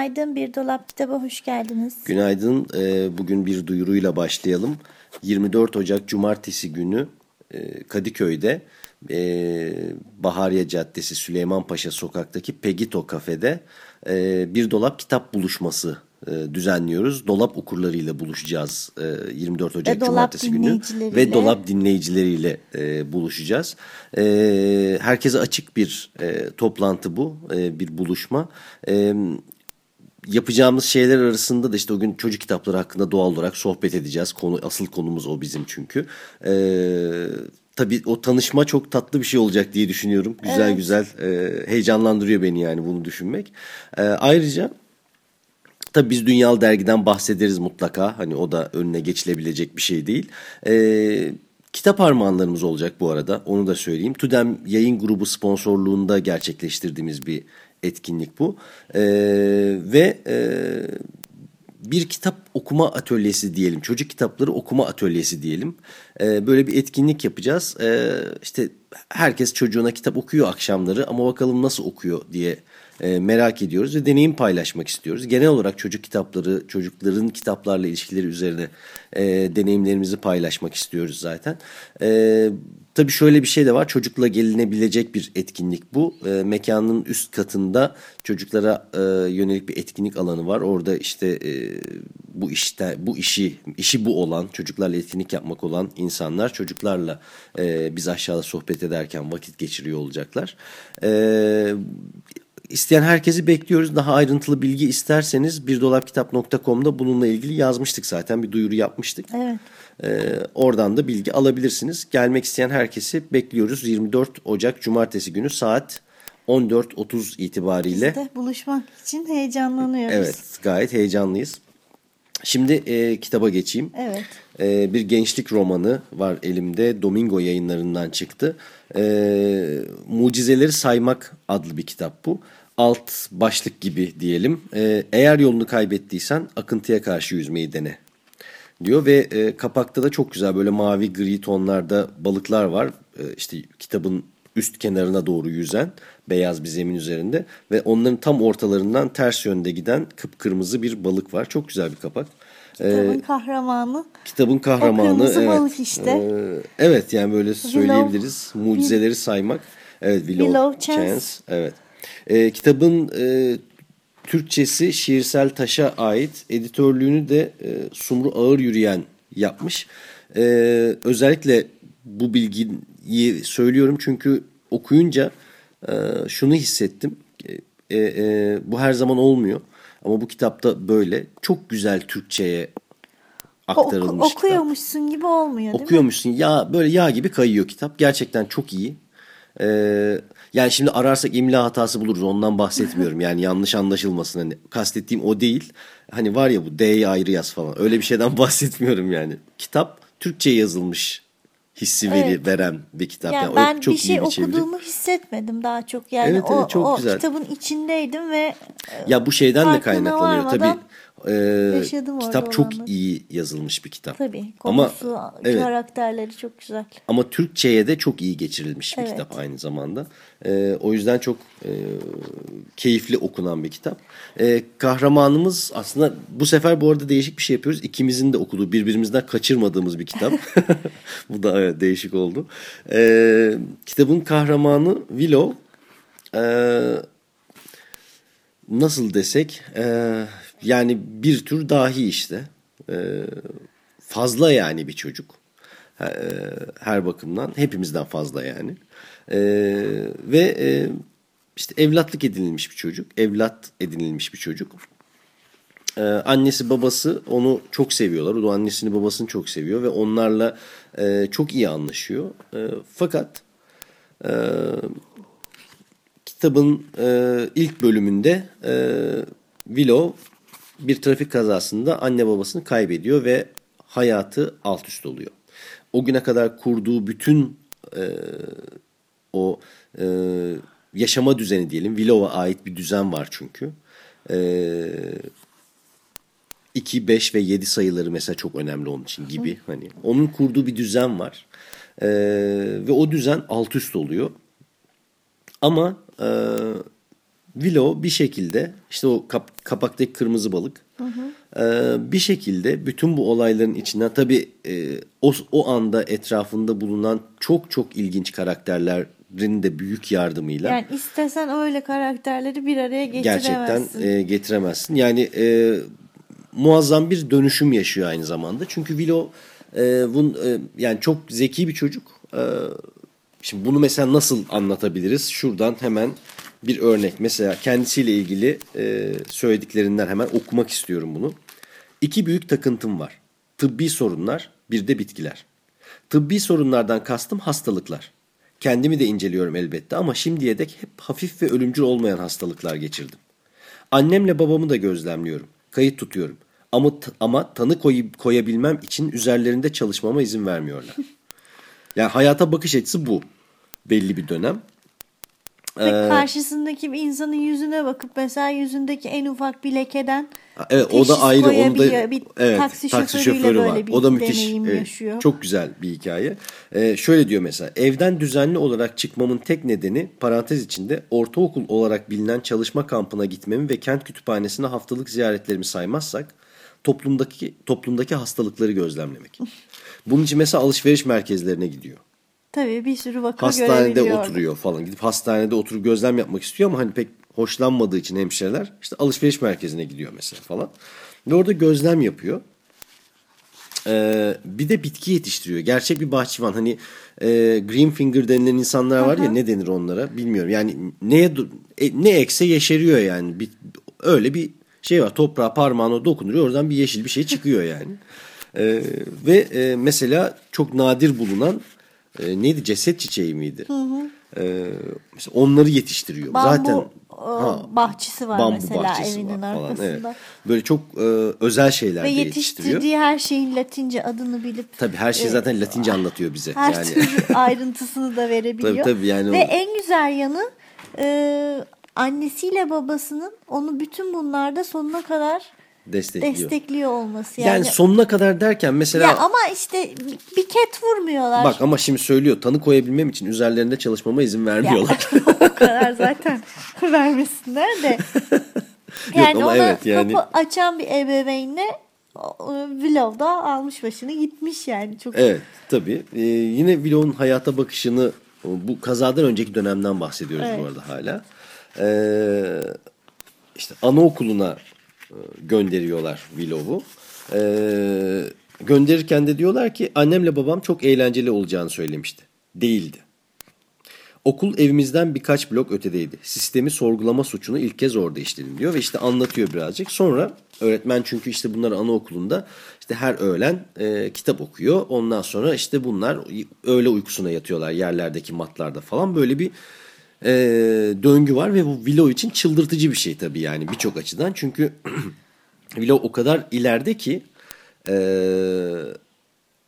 Günaydın Bir Dolap Kitaba hoş geldiniz. Günaydın. Ee, Bugün bir duyuruyla başlayalım. 24 Ocak Cumartesi günü e, Kadıköy'de e, Bahariye Caddesi Süleymanpaşa Sokak'taki Pegito Kafede e, bir dolap kitap buluşması düzenliyoruz. Dolap okurlarıyla buluşacağız 24 Ocak Ve Cumartesi günü ve dolap dinleyicileriyle buluşacağız. Herkese açık bir toplantı bu, bir buluşma yapacağımız şeyler arasında da işte o gün çocuk kitapları hakkında doğal olarak sohbet edeceğiz. Konu asıl konumuz o bizim çünkü. Ee, tabii o tanışma çok tatlı bir şey olacak diye düşünüyorum. Güzel Evet. güzel e, heyecanlandırıyor beni yani bunu düşünmek. Ee, ayrıca Tabii biz Dünyalı Dergi'den bahsederiz mutlaka. Hani o da önüne geçilebilecek bir şey değil. Ee, kitap armağanlarımız olacak bu arada. Onu da söyleyeyim. Tudem yayın grubu sponsorluğunda gerçekleştirdiğimiz bir etkinlik bu. Ee, ve e, bir kitap okuma atölyesi diyelim. Çocuk kitapları okuma atölyesi diyelim. Ee, böyle bir etkinlik yapacağız. Ee, işte herkes çocuğuna kitap okuyor akşamları ama bakalım nasıl okuyor diye e, merak ediyoruz ve deneyim paylaşmak istiyoruz. Genel olarak çocuk kitapları, çocukların kitaplarla ilişkileri üzerine e, deneyimlerimizi paylaşmak istiyoruz zaten. E, tabii şöyle bir şey de var. Çocukla gelinebilecek bir etkinlik bu. E, mekanın üst katında çocuklara e, yönelik bir etkinlik alanı var. Orada işte e, bu işte bu işi işi bu olan çocuklarla etkinlik yapmak olan insanlar çocuklarla e, biz aşağıda sohbet ederken vakit geçiriyor olacaklar. E, İsteyen herkesi bekliyoruz. Daha ayrıntılı bilgi isterseniz birdolapkitap.com'da bununla ilgili yazmıştık zaten. Bir duyuru yapmıştık. Evet. Ee, oradan da bilgi alabilirsiniz. Gelmek isteyen herkesi bekliyoruz. 24 Ocak Cumartesi günü saat 14.30 itibariyle. Biz de buluşmak için heyecanlanıyoruz. Evet gayet heyecanlıyız. Şimdi e, kitaba geçeyim. Evet. E, bir gençlik romanı var elimde. Domingo yayınlarından çıktı. E, Mucizeleri Saymak adlı bir kitap bu. Alt başlık gibi diyelim. E, eğer yolunu kaybettiysen akıntıya karşı yüzmeyi dene diyor ve e, kapakta da çok güzel böyle mavi gri tonlarda balıklar var. E, işte kitabın üst kenarına doğru yüzen beyaz bir zemin üzerinde ve onların tam ortalarından ters yönde giden kıpkırmızı bir balık var. Çok güzel bir kapak. Kitabın Ee, kahramanı. kitabın kahramanı. kırmızı evet. balık işte. Ee, evet yani böyle söyleyebiliriz. Mucizeleri saymak. Evet Willow, Willow Chance. Chance. Evet. Ee, kitabın e, Türkçesi şiirsel taşa ait. Editörlüğünü de e, Sumru Ağır Yürüyen yapmış. Ee, özellikle bu bilgiyi söylüyorum çünkü okuyunca e, şunu hissettim. E, e, bu her zaman olmuyor. Ama bu kitapta böyle çok güzel Türkçe'ye aktarılmış kitap. okuyormuşsun gibi olmuyor değil mi? Okuyormuşsun ya böyle yağ gibi kayıyor kitap. Gerçekten çok iyi. Ee, yani şimdi ararsak imla hatası buluruz ondan bahsetmiyorum. Yani yanlış anlaşılmasın hani kastettiğim o değil. Hani var ya bu D'yi ayrı yaz falan öyle bir şeyden bahsetmiyorum yani. Kitap Türkçe yazılmış hissi veri, Evet. veren bir kitap. Yani Yani ben çok bir şey bir çeviri. okuduğumu hissetmedim daha çok. Yani Evet, o, evet, çok o güzel. kitabın içindeydim ve Ya bu şeyden de kaynaklanıyor tabii. E, yaşadım kitap çok olanları. iyi yazılmış bir kitap. tabii Ama konusu, evet. karakterleri çok güzel. Ama Türkçe'ye de çok iyi geçirilmiş bir Evet. kitap aynı zamanda. Ee, o yüzden çok e, keyifli okunan bir kitap. Ee, kahramanımız aslında bu sefer bu arada değişik bir şey yapıyoruz. İkimizin de okuduğu birbirimizden kaçırmadığımız bir kitap. bu da evet, değişik oldu. Ee, kitabın kahramanı Willow. Ee, nasıl desek e, yani bir tür dahi işte. E, fazla yani bir çocuk. E, her bakımdan hepimizden fazla yani. E, ve e, işte evlatlık edinilmiş bir çocuk. Evlat edinilmiş bir çocuk. E, annesi babası onu çok seviyorlar. O da annesini babasını çok seviyor ve onlarla e, çok iyi anlaşıyor. Fakat kitabın ilk bölümünde Willow bir trafik kazasında anne babasını kaybediyor ve hayatı alt üst oluyor. O güne kadar kurduğu bütün e, o e, yaşama düzeni diyelim. Willow'a ait bir düzen var çünkü. E, 2, 5 ve 7 sayıları mesela çok önemli onun için gibi. Hani onun kurduğu bir düzen var. E, ve o düzen alt üst oluyor. Ama e, Willow bir şekilde işte o kap, kapaktaki kırmızı balık hı hı. E, bir şekilde bütün bu olayların içinden tabii e, o, o anda etrafında bulunan çok çok ilginç karakterlerin de büyük yardımıyla. Yani istesen öyle karakterleri bir araya getiremezsin. Gerçekten e, getiremezsin. Yani e, muazzam bir dönüşüm yaşıyor aynı zamanda. Çünkü Willow e, bun, e, yani çok zeki bir çocuk. E, şimdi bunu mesela nasıl anlatabiliriz? Şuradan hemen bir örnek. Mesela kendisiyle ilgili e, söylediklerinden hemen okumak istiyorum bunu. İki büyük takıntım var. Tıbbi sorunlar, bir de bitkiler. Tıbbi sorunlardan kastım hastalıklar. Kendimi de inceliyorum elbette ama şimdiye dek hep hafif ve ölümcül olmayan hastalıklar geçirdim. Annemle babamı da gözlemliyorum. Kayıt tutuyorum. Ama, ama tanı koy, koyabilmem için üzerlerinde çalışmama izin vermiyorlar. yani hayata bakış açısı bu. Belli bir dönem. Ve ee, karşısındaki bir insanın yüzüne bakıp mesela yüzündeki en ufak bir lekeden Evet o da ayrı onu da bir evet, taksi, taksi şoförüyle şoförü böyle var. bir O da müthiş. Evet, yaşıyor. çok güzel bir hikaye. Ee, şöyle diyor mesela evden düzenli olarak çıkmamın tek nedeni parantez içinde ortaokul olarak bilinen çalışma kampına gitmemi ve kent kütüphanesine haftalık ziyaretlerimi saymazsak toplumdaki toplumdaki hastalıkları gözlemlemek. Bunun için mesela alışveriş merkezlerine gidiyor. Tabii bir sürü vaka Hastanede oturuyor falan. Gidip hastanede oturup gözlem yapmak istiyor ama hani pek hoşlanmadığı için hemşireler işte alışveriş merkezine gidiyor mesela falan. Ve orada gözlem yapıyor. Ee, bir de bitki yetiştiriyor. Gerçek bir bahçıvan. Hani e, green finger denilen insanlar var Aha. ya ne denir onlara bilmiyorum. Yani neye e, ne ekse yeşeriyor yani. Bir, öyle bir şey var. Toprağa parmağına dokunuyor. Oradan bir yeşil bir şey çıkıyor yani. Ee, ve e, mesela çok nadir bulunan e, neydi ceset çiçeği miydi? Hı hı. E, mesela onları yetiştiriyor. Bambu, Zaten ha, bahçesi var bambu mesela bahçesi evinin var arkasında. Falan, evet. Böyle çok e, özel şeyler Ve de yetiştirdiği yetiştiriyor. her şeyin Latince adını bilip. Tabii her şey zaten Latince anlatıyor bize. Her yani. türlü ayrıntısını da verebiliyor. tabii, tabii, yani Ve o... en güzel yanı e, annesiyle babasının onu bütün bunlarda sonuna kadar destekliyor. destekliyor olması yani. Yani sonuna kadar derken mesela... Ya ama işte bir ket vurmuyorlar. Bak ama şimdi söylüyor tanı koyabilmem için üzerlerinde çalışmama izin vermiyorlar. Ya, o kadar zaten vermesinler de. Yani Yok, ama ona evet, yani... kapı açan bir ebeveynle Willow'da almış başını gitmiş yani. çok. Evet tabii. Ee, yine Willow'un hayata bakışını bu kazadan önceki dönemden bahsediyoruz evet. bu arada hala. Ee, işte anaokuluna gönderiyorlar Willow'u. Ee, gönderirken de diyorlar ki annemle babam çok eğlenceli olacağını söylemişti. Değildi. Okul evimizden birkaç blok ötedeydi. Sistemi sorgulama suçunu ilk kez orada işledim diyor ve işte anlatıyor birazcık. Sonra öğretmen çünkü işte bunlar anaokulunda işte her öğlen e, kitap okuyor. Ondan sonra işte bunlar öğle uykusuna yatıyorlar yerlerdeki matlarda falan böyle bir e, döngü var ve bu Willow için çıldırtıcı bir şey tabii yani birçok açıdan. Çünkü Willow o kadar ileride ki e,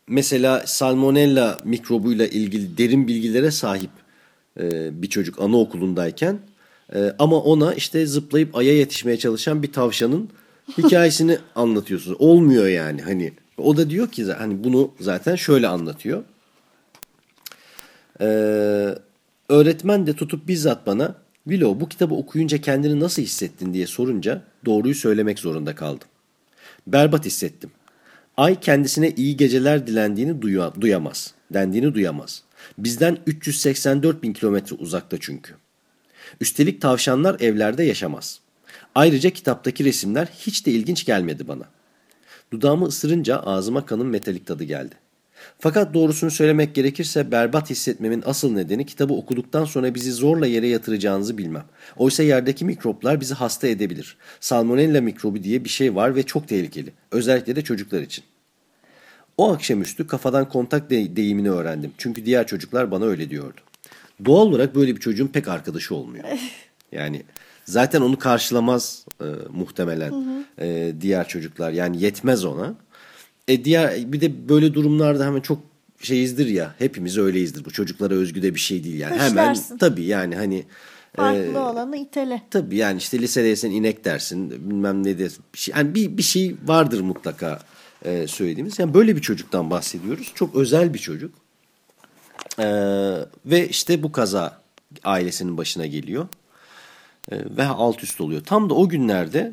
mesela salmonella mikrobuyla ilgili derin bilgilere sahip e, bir çocuk anaokulundayken e, ama ona işte zıplayıp aya yetişmeye çalışan bir tavşanın hikayesini anlatıyorsunuz. Olmuyor yani hani o da diyor ki hani bunu zaten şöyle anlatıyor. Eee Öğretmen de tutup bizzat bana Willow bu kitabı okuyunca kendini nasıl hissettin diye sorunca doğruyu söylemek zorunda kaldım. Berbat hissettim. Ay kendisine iyi geceler dilendiğini duya, duyamaz, dendiğini duyamaz. Bizden 384 bin kilometre uzakta çünkü. Üstelik tavşanlar evlerde yaşamaz. Ayrıca kitaptaki resimler hiç de ilginç gelmedi bana. Dudağımı ısırınca ağzıma kanın metalik tadı geldi. Fakat doğrusunu söylemek gerekirse berbat hissetmemin asıl nedeni kitabı okuduktan sonra bizi zorla yere yatıracağınızı bilmem. Oysa yerdeki mikroplar bizi hasta edebilir. Salmonella mikrobu diye bir şey var ve çok tehlikeli. Özellikle de çocuklar için. O akşamüstü kafadan kontak de deyimini öğrendim. Çünkü diğer çocuklar bana öyle diyordu. doğal olarak böyle bir çocuğun pek arkadaşı olmuyor. Yani zaten onu karşılamaz e, muhtemelen e, diğer çocuklar. Yani yetmez ona. E diğer bir de böyle durumlarda hemen çok şeyizdir ya. Hepimiz öyleyizdir. Bu çocuklara özgü de bir şey değil yani. Hemen Dışlarsın. tabii yani hani Farklı olanı itele. Tabii yani işte lisedeysen inek dersin bilmem ne dersin. Bir şey, yani bir, bir şey vardır mutlaka e, söylediğimiz. Yani böyle bir çocuktan bahsediyoruz. Çok özel bir çocuk. E, ve işte bu kaza ailesinin başına geliyor. E, ve alt üst oluyor. Tam da o günlerde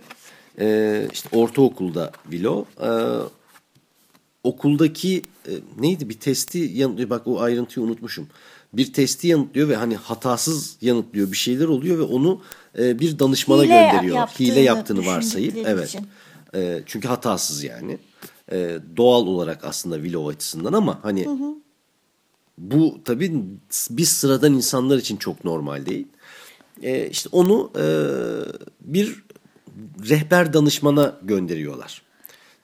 e, işte ortaokulda Vilo e, okuldaki e, neydi bir testi yanıtlıyor. Bak o ayrıntıyı unutmuşum. Bir testi yanıtlıyor ve hani hatasız yanıtlıyor bir şeyler oluyor ve onu e, bir danışmana Hile gönderiyor. yaptığını Hile yaptığını varsayıp. Evet. için. E, çünkü hatasız yani. E, doğal olarak aslında Willow açısından ama hani bu tabii biz sıradan insanlar için çok normal değil. E, işte onu e, bir rehber danışmana gönderiyorlar.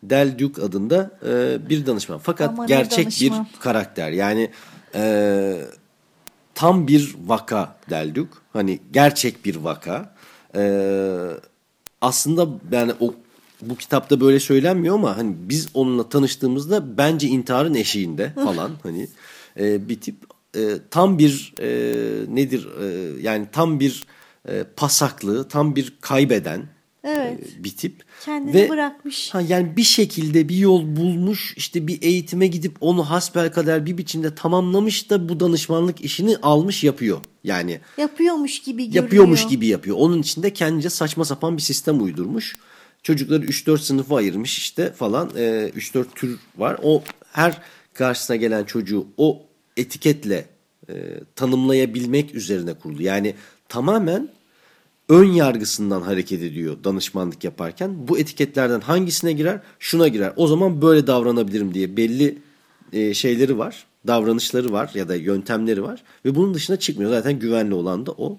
Del Duke adında e, bir danışman. Fakat Ama gerçek danışman? bir karakter. Yani e, tam bir vaka Del Duke. Hani gerçek bir vaka. E, aslında yani o bu kitapta böyle söylenmiyor ama hani biz onunla tanıştığımızda bence intiharın eşiğinde falan hani e, bir tip e, tam bir e, nedir e, yani tam bir e, pasaklı tam bir kaybeden Evet. e, bir tip. Kendini bırakmış. Ha, yani bir şekilde bir yol bulmuş işte bir eğitime gidip onu hasbelkader bir biçimde tamamlamış da bu danışmanlık işini almış yapıyor. Yani Yapıyormuş gibi görünüyor. yapıyormuş gibi yapıyor. Onun içinde kendince saçma sapan bir sistem uydurmuş. Çocukları 3-4 sınıfa ayırmış işte falan. Ee, 3-4 tür var. O her karşısına gelen çocuğu o etiketle e, tanımlayabilmek üzerine kurulu. Yani tamamen ön yargısından hareket ediyor danışmanlık yaparken. Bu etiketlerden hangisine girer? Şuna girer. O zaman böyle davranabilirim diye belli e, şeyleri var. Davranışları var ya da yöntemleri var. Ve bunun dışına çıkmıyor. Zaten güvenli olan da o.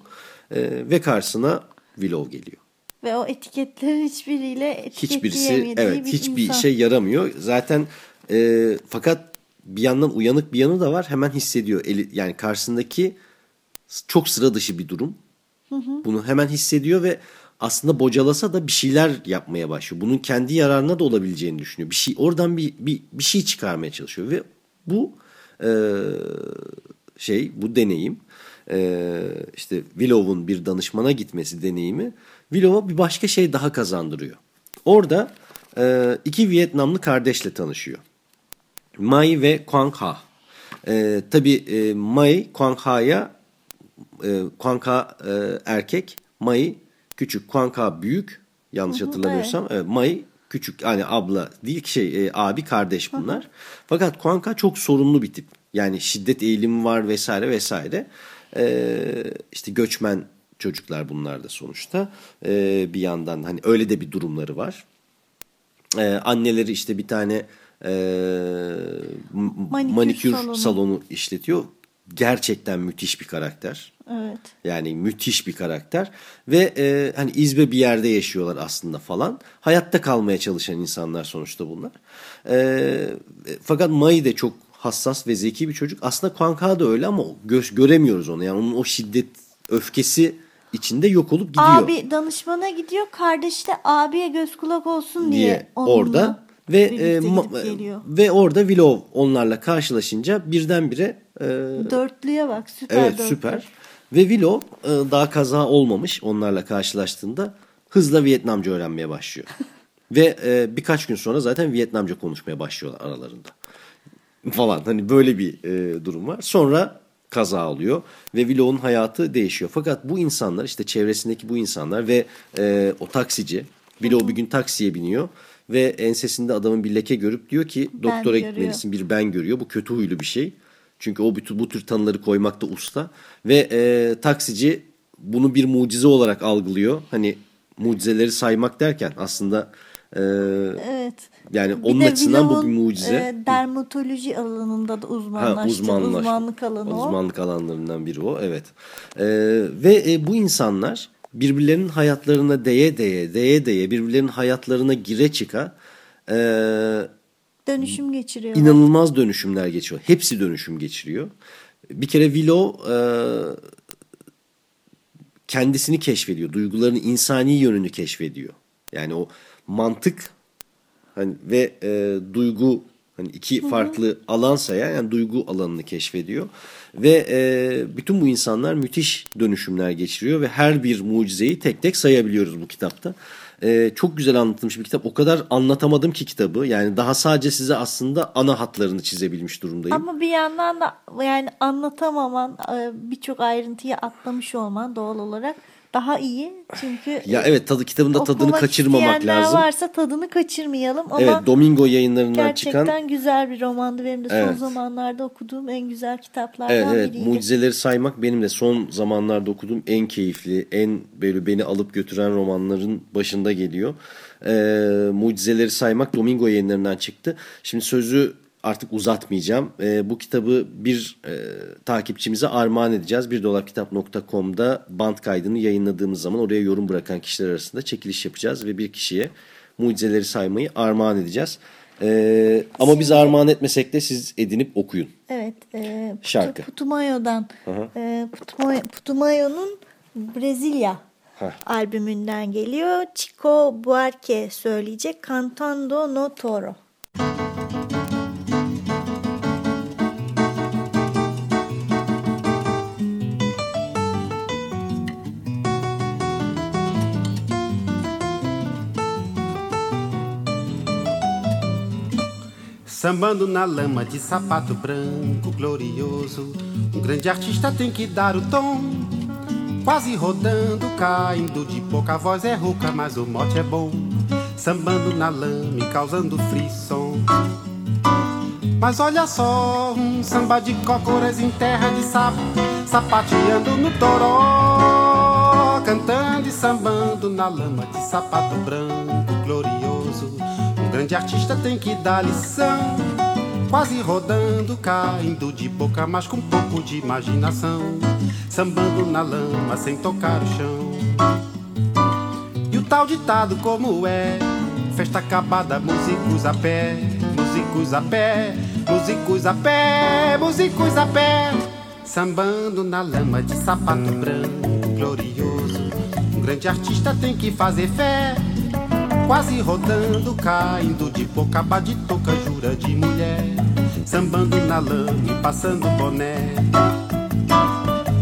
E, ve karşısına Willow geliyor. Ve o etiketlerin hiçbiriyle Hiçbirisi etiketleyemediği evet bir hiçbir insan. işe yaramıyor. Zaten e, fakat bir yandan uyanık bir yanı da var. Hemen hissediyor. Eli, yani karşısındaki çok sıra dışı bir durum. Bunu hemen hissediyor ve aslında bocalasa da bir şeyler yapmaya başlıyor. Bunun kendi yararına da olabileceğini düşünüyor. Bir şey oradan bir bir, bir şey çıkarmaya çalışıyor ve bu e, şey bu deneyim e, işte Willow'un bir danışmana gitmesi deneyimi Willow'a bir başka şey daha kazandırıyor. Orada e, iki Vietnamlı kardeşle tanışıyor. Mai ve Quang Ha. E, tabii e, Mai Quang Ha'ya e, Quang Ha e, erkek, Mai küçük, Quang Ha büyük. Yanlış hatırlamıyorsam. Evet. Mai küçük yani abla değil ki şey e, abi kardeş bunlar. Fakat Quang Ha çok sorunlu bir tip. Yani şiddet eğilimi var vesaire vesaire. E, işte göçmen çocuklar bunlar da sonuçta. E, bir yandan hani öyle de bir durumları var. E, anneleri işte bir tane e, Manikür manikür, salonu. salonu. işletiyor. Gerçekten müthiş bir karakter. Evet. Yani müthiş bir karakter ve e, hani izbe bir yerde yaşıyorlar aslında falan. Hayatta kalmaya çalışan insanlar sonuçta bunlar. E, fakat Mai de çok hassas ve zeki bir çocuk. Aslında Kuanka da öyle ama gö- göremiyoruz onu. Yani onun o şiddet, öfkesi içinde yok olup gidiyor. Abi danışmana gidiyor. Kardeş de abiye göz kulak olsun diye, diye onunla orada ve e, ve orada Willow onlarla karşılaşınca birdenbire e, Dörtlüye bak süper Evet dörtlü. süper. Ve Willow e, daha kaza olmamış onlarla karşılaştığında hızla Vietnamca öğrenmeye başlıyor. Ve e, birkaç gün sonra zaten Vietnamca konuşmaya başlıyorlar aralarında. Falan hani böyle bir e, durum var. Sonra kaza oluyor ve Willow'un hayatı değişiyor. Fakat bu insanlar işte çevresindeki bu insanlar ve e, o taksici Willow bir gün taksiye biniyor ve ensesinde adamın bir leke görüp diyor ki doktora görüyor. gitmelisin bir ben görüyor. Bu kötü huylu bir şey. Çünkü o bu tür, bu tür tanıları koymakta usta. Ve e, taksici bunu bir mucize olarak algılıyor. Hani mucizeleri saymak derken aslında e, Evet. yani Bir onun açısından bu bir mucize. e, dermatoloji alanında da Ha, uzmanlaştı. uzmanlaş- Uzmanlık alanı o. Uzmanlık alanlarından biri o evet. Ee, ve e, bu insanlar birbirlerinin hayatlarına değe değe değe değe birbirlerinin hayatlarına gire çıka e, Dönüşüm geçiriyor. inanılmaz dönüşümler geçiyor. Hepsi dönüşüm geçiriyor. bir kere Willow e, kendisini keşfediyor. Duygularının insani yönünü keşfediyor. Yani o mantık hani ve e, duygu hani iki farklı alansa ya yani duygu alanını keşfediyor ve e, bütün bu insanlar müthiş dönüşümler geçiriyor ve her bir mucizeyi tek tek sayabiliyoruz bu kitapta. E, çok güzel anlatılmış bir kitap. O kadar anlatamadım ki kitabı. Yani daha sadece size aslında ana hatlarını çizebilmiş durumdayım. Ama bir yandan da yani anlatamaman, e, birçok ayrıntıyı atlamış olman doğal olarak daha iyi. Çünkü Ya evet tadı kitabında tadını kaçırmamak lazım. varsa tadını kaçırmayalım ama Evet Domingo yayınlarından gerçekten çıkan güzel bir romandı. Benim de son Evet. zamanlarda okuduğum en güzel kitaplardan Evet evet biriydi. mucizeleri saymak benim de son zamanlarda okuduğum en keyifli, en böyle beni alıp götüren romanların başında geliyor. Ee, mucizeleri saymak Domingo yayınlarından çıktı. Şimdi sözü artık uzatmayacağım. Ee, bu kitabı bir e, takipçimize armağan edeceğiz. birdolapkitap.com'da band kaydını yayınladığımız zaman oraya yorum bırakan kişiler arasında çekiliş yapacağız ve bir kişiye mucizeleri saymayı armağan edeceğiz. Ee, ama biz armağan etmesek de siz edinip okuyun. Evet. E, Putu- Şarkı. Putumayo'dan. Aha. E, Putumayo, Putumayo'nun Brezilya Heh. albümünden geliyor. Chico Buarque söyleyecek. Cantando no Toro. Sambando na lama de sapato branco glorioso. Um grande artista tem que dar o tom. Quase rodando, caindo de pouca voz é rouca, mas o mote é bom. Sambando na lama e causando frisson. Mas olha só, um samba de cócoras em terra de sapo, sapateando no toró, cantando e sambando na lama de sapato branco glorioso. Grande artista tem que dar lição, quase rodando, caindo de boca, mas com um pouco de imaginação, sambando na lama sem tocar o chão. E o tal ditado como é? Festa acabada, músicos a pé Músicos a pé, músicos a pé Músicos a pé. Sambando na lama de sapato branco glorioso. Um grande artista tem que fazer fé Quase rodando, caindo de boca de touca, jura de mulher Sambando na lama e passando boné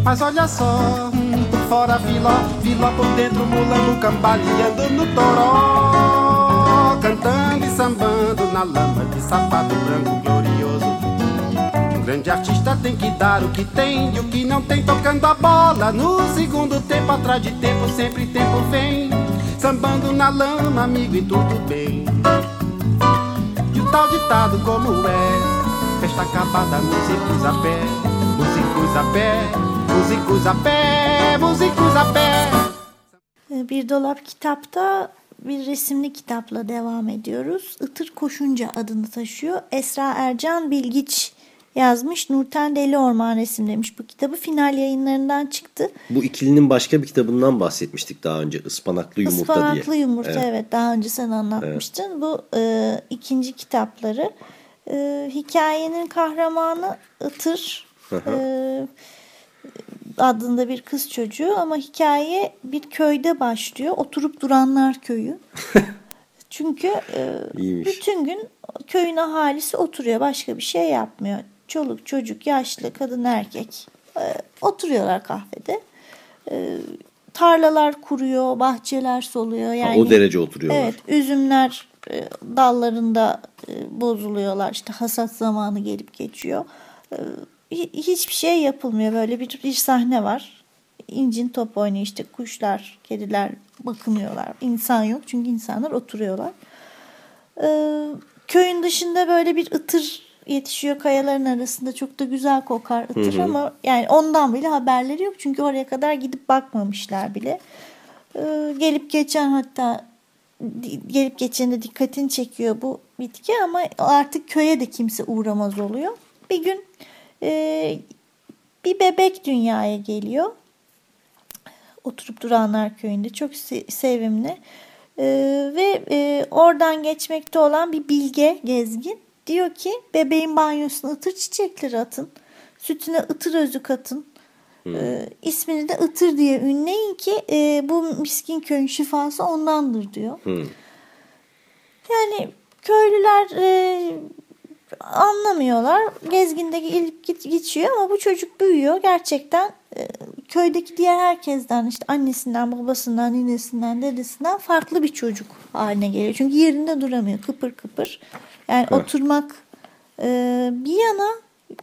mas olha só, hum, por fora filó, filó por dentro mulambo cambaleando no toró, cantando e sambando na lama de sapato branco glorioso. Um grande artista tem que dar o que tem e o que não tem tocando a bola. No segundo tempo, atrás de tempo, sempre tempo vem, sambando na lama, amigo, e tudo bem. E o tal ditado como é, festa acabada, músicos a pé, músicos a pé. Músicos a pé, músicos a pé. Bir dolap kitapta bir resimli kitapla devam ediyoruz. Itır Koşunca adını taşıyor. Esra Ercan Bilgiç yazmış. Nurten Deli Orman resimlemiş bu kitabı. Final yayınlarından çıktı. Bu ikilinin başka bir kitabından bahsetmiştik daha önce. Ispanaklı Yumurta Ispanaklı diye. Yumurta evet. Evet. daha önce sen anlatmıştın. Bu e, ikinci kitapları. E, hikayenin kahramanı Itır. E, adında bir kız çocuğu ama hikaye bir köyde başlıyor. Oturup duranlar köyü. Çünkü e, İyiymiş. bütün gün köyün ahalisi oturuyor. Başka bir şey yapmıyor. Çoluk, çocuk, yaşlı, kadın, erkek e, oturuyorlar kahvede. E, tarlalar kuruyor, bahçeler soluyor. Yani o derece oturuyorlar. Evet, üzümler e, dallarında e, bozuluyorlar. İşte hasat zamanı gelip geçiyor. E, hi- hiçbir şey yapılmıyor. Böyle bir, bir sahne var. İncin top oynuyor işte kuşlar, kediler bakınıyorlar. İnsan yok çünkü insanlar oturuyorlar. E, köyün dışında böyle bir ıtır yetişiyor kayaların arasında. Çok da güzel kokar ıtır ama yani ondan bile haberleri yok. Çünkü oraya kadar gidip bakmamışlar bile. E, gelip geçen hatta gelip geçende dikkatini çekiyor bu bitki ama artık köye de kimse uğramaz oluyor. Bir gün e, bir bebek dünyaya geliyor. Oturup duranlar köyünde çok se- sevimli. E, ve e, oradan geçmekte olan bir bilge gezgin diyor ki bebeğin banyosuna ıtır çiçekleri atın. Sütüne ıtır özü katın. E, ismini de ıtır diye ünleyin ki e, bu miskin köyün şifası ondandır diyor. Yani köylüler e, anlamıyorlar. Gezginde gelip git, geçiyor ama bu çocuk büyüyor. Gerçekten e, köydeki diğer herkesten işte annesinden, babasından, ninesinden, dedesinden farklı bir çocuk haline geliyor. Çünkü yerinde duramıyor. Kıpır kıpır. Yani oturmak e, bir yana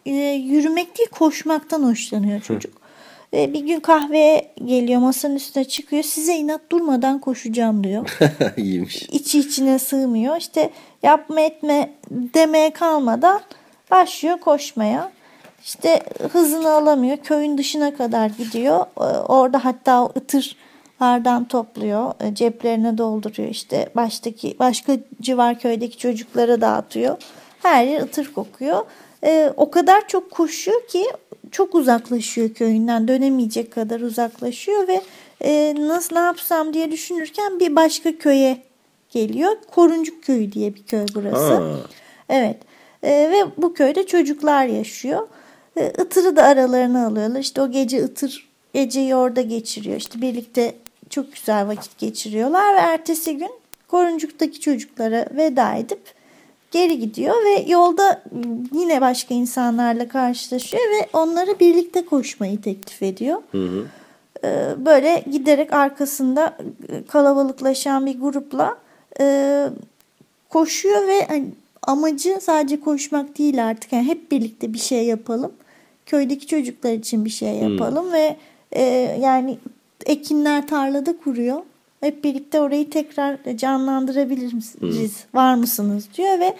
e, yürümek değil koşmaktan hoşlanıyor çocuk. E, bir gün kahveye geliyor masanın üstüne çıkıyor. Size inat durmadan koşacağım diyor İyiymiş. içi içine sığmıyor. İşte yapma etme demeye kalmadan başlıyor koşmaya. İşte hızını alamıyor. Köyün dışına kadar gidiyor. Ee, Orada hatta o ıtırlardan topluyor. e, Ceplerine dolduruyor. İşte baştaki başka civar köydeki çocuklara dağıtıyor. Her yer ıtır kokuyor. Ee, O kadar çok koşuyor ki çok uzaklaşıyor köyünden. Dönemeyecek kadar uzaklaşıyor ve e, nasıl ne yapsam diye düşünürken bir başka köye geliyor. Koruncuk Köyü diye bir köy burası. Ha. Evet. E, ve bu köyde çocuklar yaşıyor. E, Itır'ı da aralarına alıyorlar. İşte o gece Itır geceyi orada geçiriyor. İşte birlikte çok güzel vakit geçiriyorlar ve ertesi gün Koruncuk'taki çocuklara veda edip geri gidiyor ve yolda yine başka insanlarla karşılaşıyor ve onlara birlikte koşmayı teklif ediyor. Ee, Böyle giderek arkasında e, kalabalıklaşan bir grupla e, koşuyor ve hani amacı sadece koşmak değil artık. Yani hep birlikte bir şey yapalım. Köydeki çocuklar için bir şey yapalım ve e, yani ekinler tarlada kuruyor. Hep birlikte orayı tekrar canlandırabilir misiniz? Var mısınız diyor ve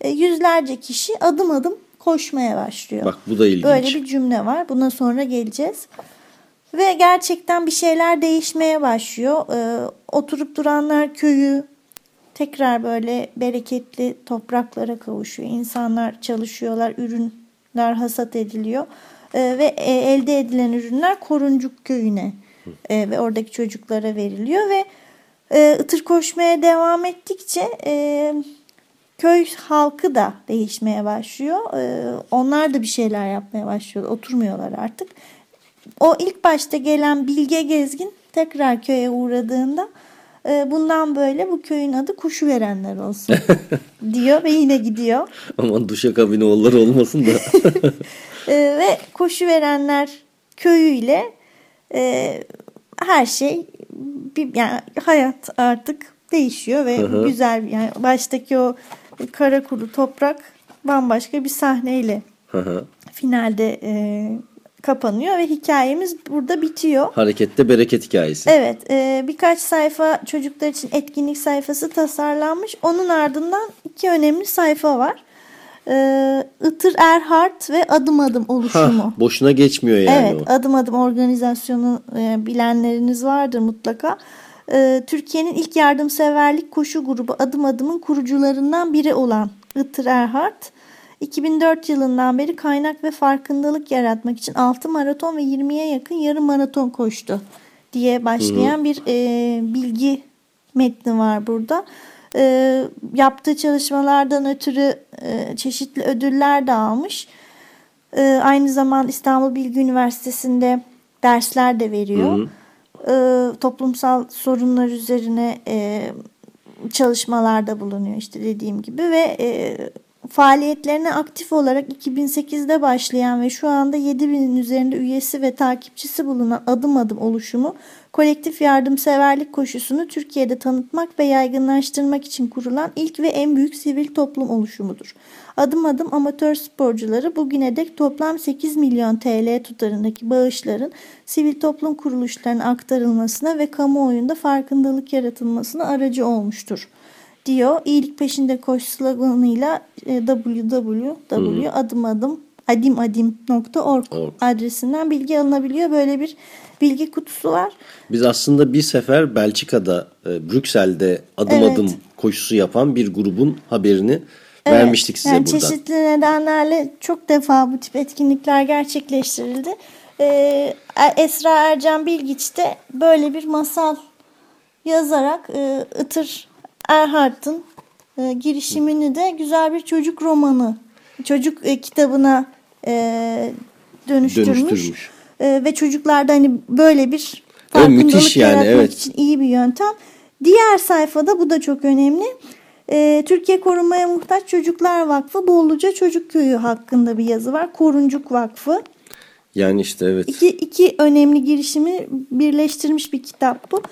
e, yüzlerce kişi adım adım koşmaya başlıyor. Bak bu da ilginç. Böyle bir cümle var. Buna sonra geleceğiz. Ve gerçekten bir şeyler değişmeye başlıyor. Ee, oturup duranlar köyü tekrar böyle bereketli topraklara kavuşuyor. İnsanlar çalışıyorlar, ürünler hasat ediliyor. Ee, ve e, elde edilen ürünler Koruncuk köyüne e, ve oradaki çocuklara veriliyor ve e, ıtır koşmaya devam ettikçe e, köy halkı da değişmeye başlıyor. Ee, onlar da bir şeyler yapmaya başlıyor. Oturmuyorlar artık. O ilk başta gelen Bilge Gezgin tekrar köye uğradığında e, bundan böyle bu köyün adı kuşu verenler olsun diyor ve yine gidiyor. Aman duşakabini oğulları olmasın da. E, ve koşu verenler köyüyle e, her şey bir yani hayat artık değişiyor ve güzel yani baştaki o kara kuru toprak bambaşka bir sahneyle Hı hı. finalde e, kapanıyor ve hikayemiz burada bitiyor. Harekette bereket hikayesi. Evet e, birkaç sayfa çocuklar için etkinlik sayfası tasarlanmış. Onun ardından iki önemli sayfa var. E, Itır Erhard ve Adım Adım oluşumu. Hah, boşuna geçmiyor yani evet, o. adım adım organizasyonu e, bilenleriniz vardır mutlaka. E, Türkiye'nin ilk yardımseverlik koşu grubu Adım Adım'ın kurucularından biri olan Itır Erhard, 2004 yılından beri kaynak ve farkındalık yaratmak için 6 maraton ve 20'ye yakın yarım maraton koştu diye başlayan bir e, bilgi metni var burada. E, yaptığı çalışmalardan ötürü e, çeşitli ödüller de almış. Ee, aynı zamanda İstanbul Bilgi Üniversitesi'nde dersler de veriyor. Ee, toplumsal sorunlar üzerine e, çalışmalarda bulunuyor işte dediğim gibi ve e, faaliyetlerine aktif olarak 2008'de başlayan ve şu anda 7000'in üzerinde üyesi ve takipçisi bulunan Adım Adım oluşumu kolektif yardımseverlik koşusunu Türkiye'de tanıtmak ve yaygınlaştırmak için kurulan ilk ve en büyük sivil toplum oluşumudur. Adım adım amatör sporcuları bugüne dek toplam 8 milyon TL tutarındaki bağışların sivil toplum kuruluşlarına aktarılmasına ve kamuoyunda farkındalık yaratılmasına aracı olmuştur diyor. İyilik peşinde koş sloganıyla e, www.adımadım.org Org. adresinden bilgi alınabiliyor. Böyle bir bilgi kutusu var. Biz aslında bir sefer Belçika'da, e, Brüksel'de adım Evet. adım koşusu yapan bir grubun haberini vermiştik size yani buradan. Çeşitli nedenlerle çok defa bu tip etkinlikler gerçekleştirildi. Ee, Esra Ercan Bilgiç de böyle bir masal yazarak e, Itır Erhard'ın e, girişimini de güzel bir çocuk romanı, çocuk e, kitabına e, dönüştürmüş. Dönüştürmüş. E, ve çocuklarda hani böyle bir Evet, farkındalık müthiş yani, yaratmak evet. için iyi bir yöntem. Diğer sayfada bu da çok önemli. E, Türkiye Korunmaya Muhtaç Çocuklar Vakfı Bolluca Çocuk Köyü hakkında bir yazı var. Koruncuk Vakfı. Yani işte evet. İki, iki önemli girişimi birleştirmiş bir kitap bu.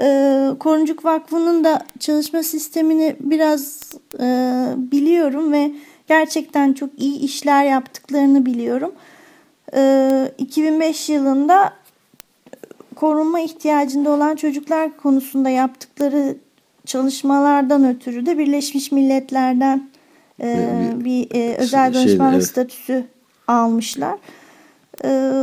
Ee, Koruncuk Vakfı'nın da çalışma sistemini biraz e, biliyorum ve gerçekten çok iyi işler yaptıklarını biliyorum. Ee, 2005 yılında korunma ihtiyacında olan çocuklar konusunda yaptıkları çalışmalardan ötürü de Birleşmiş Milletler'den e, bir e, özel Şey, danışmanlık evet. statüsü almışlar. Ee,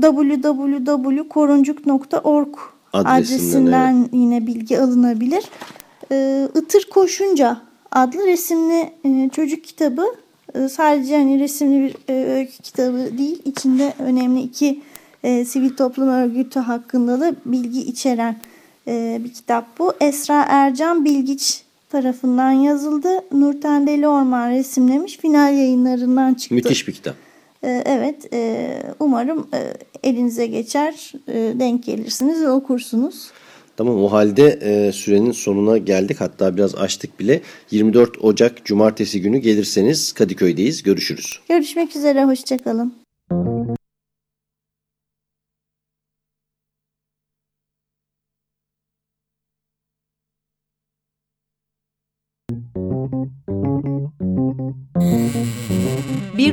www.koruncuk.org Adresinden, adresinden yine bilgi alınabilir. Ee, Itır Koşunca adlı resimli e, çocuk kitabı e, sadece hani resimli bir e, öykü kitabı değil içinde önemli iki e, sivil toplum örgütü hakkında da bilgi içeren e, bir kitap bu. Esra Ercan Bilgiç tarafından yazıldı. Nurten Deli Orman resimlemiş. Final yayınlarından çıktı. Müthiş bir kitap. Ee, Evet, e, umarım e, elinize geçer, e, denk gelirsiniz ve okursunuz. Tamam o halde e, sürenin sonuna geldik. Hatta biraz açtık bile. 24 Ocak Cumartesi günü gelirseniz Kadıköy'deyiz. Görüşürüz. Görüşmek üzere, hoşçakalın.